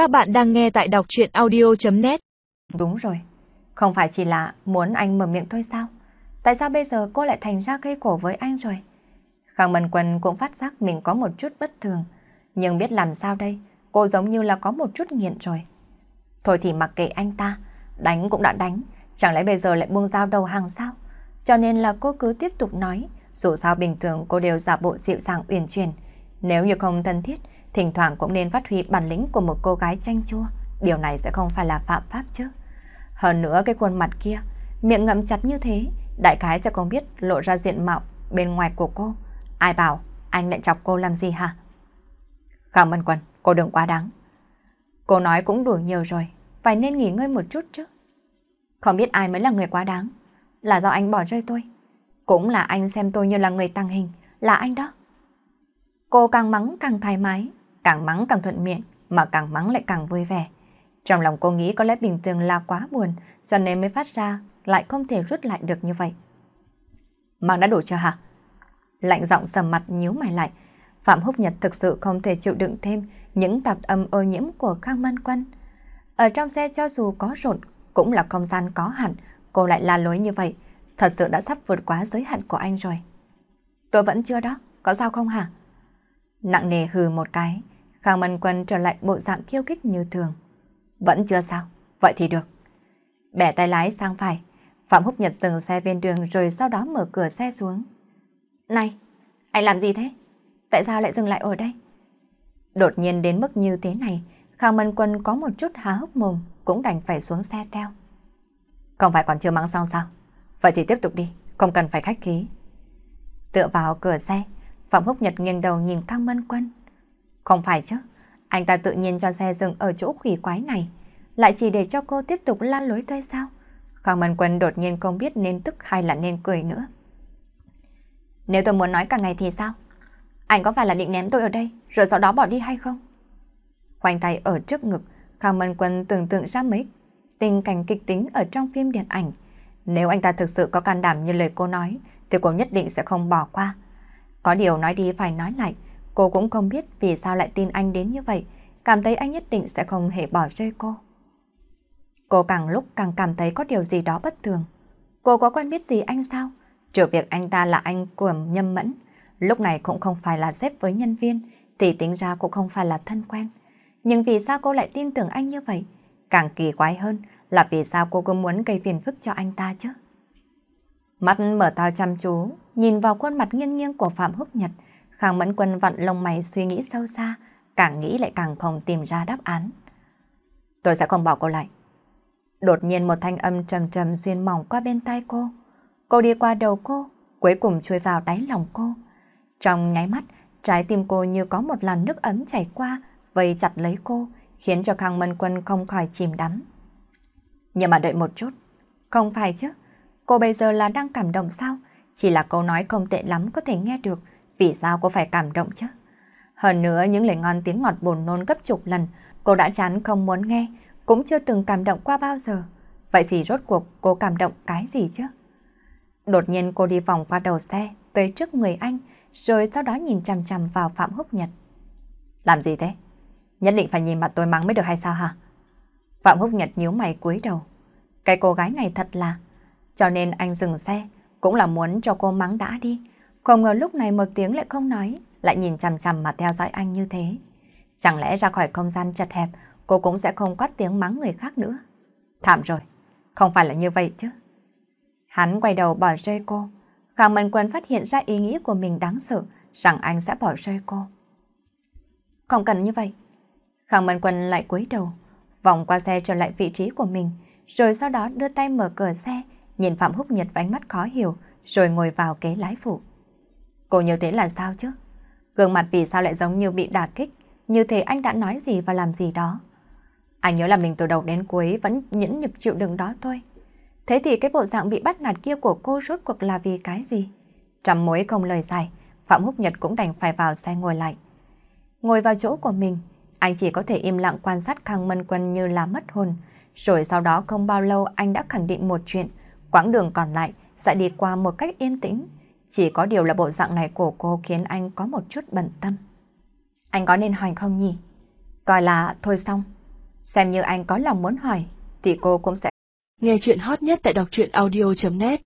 Các bạn đang nghe tại đọc chuyện audio.net Đúng rồi, không phải chỉ là muốn anh mở miệng thôi sao? Tại sao bây giờ cô lại thành ra gây cổ với anh rồi? Khang Mân Quân cũng phát giác mình có một chút bất thường, nhưng biết làm sao đây, cô giống như là có một chút nghiện rồi. Thôi thì mặc kệ anh ta, đánh cũng đã đánh, chẳng lẽ bây giờ lại buông dao đầu hàng sao? Cho nên là cô cứ tiếp tục nói, dù sao bình thường cô đều giả bộ dịu dàng uyển chuyển, nếu như không thân thiết, thỉnh thoảng cũng nên phát huy bản lĩnh của một cô gái chanh chua, điều này sẽ không phải là phạm pháp chứ. Hơn nữa cái khuôn mặt kia, miệng ngậm chặt như thế, đại khái sẽ không biết lộ ra diện mạo bên ngoài của cô. Ai bảo anh lại chọc cô làm gì hả? Khang ơn quần, cô đừng quá đáng. Cô nói cũng đủ nhiều rồi, phải nên nghỉ ngơi một chút chứ. Không biết ai mới là người quá đáng, là do anh bỏ rơi tôi. Cũng là anh xem tôi như là người tăng hình, là anh đó. Cô càng mắng càng thoải mái, càng mắng càng thuận miệng, mà càng mắng lại càng vui vẻ. Trong lòng cô nghĩ có lẽ bình thường là quá buồn, cho nên mới phát ra, lại không thể rút lại được như vậy. Mang đã đủ chưa hả? Lạnh giọng sầm mặt nhíu mày lại. Phạm Húc Nhật thực sự không thể chịu đựng thêm những tạp âm ô nhiễm của Khang man Quân. Ở trong xe cho dù có rộn, cũng là không gian có hạn, cô lại la lối như vậy, thật sự đã sắp vượt quá giới hạn của anh rồi. Tôi vẫn chưa đó, có sao không hả? Nặng nề hừ một cái, Khang Mân Quân trở lại bộ dạng khiêu khích như thường. Vẫn chưa sao, vậy thì được. Bẻ tay lái sang phải, Phạm Húc Nhật dừng xe bên đường rồi sau đó mở cửa xe xuống. Này, anh làm gì thế? Tại sao lại dừng lại ở đây? Đột nhiên đến mức như thế này, Khang Mân Quân có một chút há hốc mồm, cũng đành phải xuống xe theo. Không phải còn chưa mắng xong sao? Vậy thì tiếp tục đi, không cần phải khách khí. Tựa vào cửa xe, Phạm Húc Nhật nghiêng đầu nhìn Khang Mân Quân. Không phải chứ, anh ta tự nhiên cho xe dừng ở chỗ quỷ quái này, lại chỉ để cho cô tiếp tục lan lối thôi sao? Khang Mân Quân đột nhiên không biết nên tức hay là nên cười nữa. Nếu tôi muốn nói cả ngày thì sao? Anh có phải là định ném tôi ở đây, rồi sau đó bỏ đi hay không? Khoanh tay ở trước ngực, Khang Mân Quân tưởng tượng ra mấy tình cảnh kịch tính ở trong phim điện ảnh. Nếu anh ta thực sự có can đảm như lời cô nói, thì cô nhất định sẽ không bỏ qua. Có điều nói đi phải nói lại, cô cũng không biết vì sao lại tin anh đến như vậy, cảm thấy anh nhất định sẽ không hề bỏ rơi cô. Cô càng lúc càng cảm thấy có điều gì đó bất thường. Cô có quen biết gì anh sao? Trừ việc anh ta là anh của nhâm mẫn, lúc này cũng không phải là xếp với nhân viên, thì tính ra cũng không phải là thân quen. Nhưng vì sao cô lại tin tưởng anh như vậy? Càng kỳ quái hơn là vì sao cô cứ muốn gây phiền phức cho anh ta chứ? Mắt mở to chăm chú, nhìn vào khuôn mặt nghiêng nghiêng của Phạm Húc Nhật, Khang Mẫn Quân vặn lông mày suy nghĩ sâu xa, càng nghĩ lại càng không tìm ra đáp án. Tôi sẽ không bỏ cô lại. Đột nhiên một thanh âm trầm trầm xuyên mỏng qua bên tai cô. Cô đi qua đầu cô, cuối cùng chui vào đáy lòng cô. Trong nháy mắt, trái tim cô như có một làn nước ấm chảy qua, vây chặt lấy cô, khiến cho Khang Mân Quân không khỏi chìm đắm. Nhưng mà đợi một chút, không phải chứ, cô bây giờ là đang cảm động sao? Chỉ là câu nói không tệ lắm có thể nghe được, vì sao cô phải cảm động chứ? Hơn nữa những lời ngon tiếng ngọt bồn nôn gấp chục lần, cô đã chán không muốn nghe, cũng chưa từng cảm động qua bao giờ. Vậy thì rốt cuộc cô cảm động cái gì chứ? Đột nhiên cô đi vòng qua đầu xe, tới trước người anh, rồi sau đó nhìn chằm chằm vào Phạm Húc Nhật. Làm gì thế? Nhất định phải nhìn mặt tôi mắng mới được hay sao hả? Phạm Húc Nhật nhíu mày cúi đầu. Cái cô gái này thật là... Cho nên anh dừng xe, cũng là muốn cho cô mắng đã đi. Không ngờ lúc này một tiếng lại không nói, lại nhìn chằm chằm mà theo dõi anh như thế. Chẳng lẽ ra khỏi không gian chật hẹp, cô cũng sẽ không quát tiếng mắng người khác nữa. Thảm rồi, không phải là như vậy chứ. Hắn quay đầu bỏ rơi cô. Khang Mân Quân phát hiện ra ý nghĩ của mình đáng sợ, rằng anh sẽ bỏ rơi cô. Không cần như vậy. Khang Mân Quân lại cúi đầu, vòng qua xe trở lại vị trí của mình, rồi sau đó đưa tay mở cửa xe, nhìn Phạm Húc Nhật với ánh mắt khó hiểu, rồi ngồi vào ghế lái phụ. Cô như thế là sao chứ? Gương mặt vì sao lại giống như bị đả kích, như thế anh đã nói gì và làm gì đó. Anh nhớ là mình từ đầu đến cuối vẫn nhẫn nhục chịu đựng đó thôi. Thế thì cái bộ dạng bị bắt nạt kia của cô rốt cuộc là vì cái gì? Trầm mối không lời dài, Phạm Húc Nhật cũng đành phải vào xe ngồi lại. Ngồi vào chỗ của mình, anh chỉ có thể im lặng quan sát Khang Mân Quân như là mất hồn. Rồi sau đó không bao lâu anh đã khẳng định một chuyện, quãng đường còn lại sẽ đi qua một cách yên tĩnh. Chỉ có điều là bộ dạng này của cô khiến anh có một chút bận tâm. Anh có nên hỏi không nhỉ? Coi là thôi xong, Xem như anh có lòng muốn hỏi, thì cô cũng sẽ... Nghe chuyện hot nhất tại đọc truyện audio.net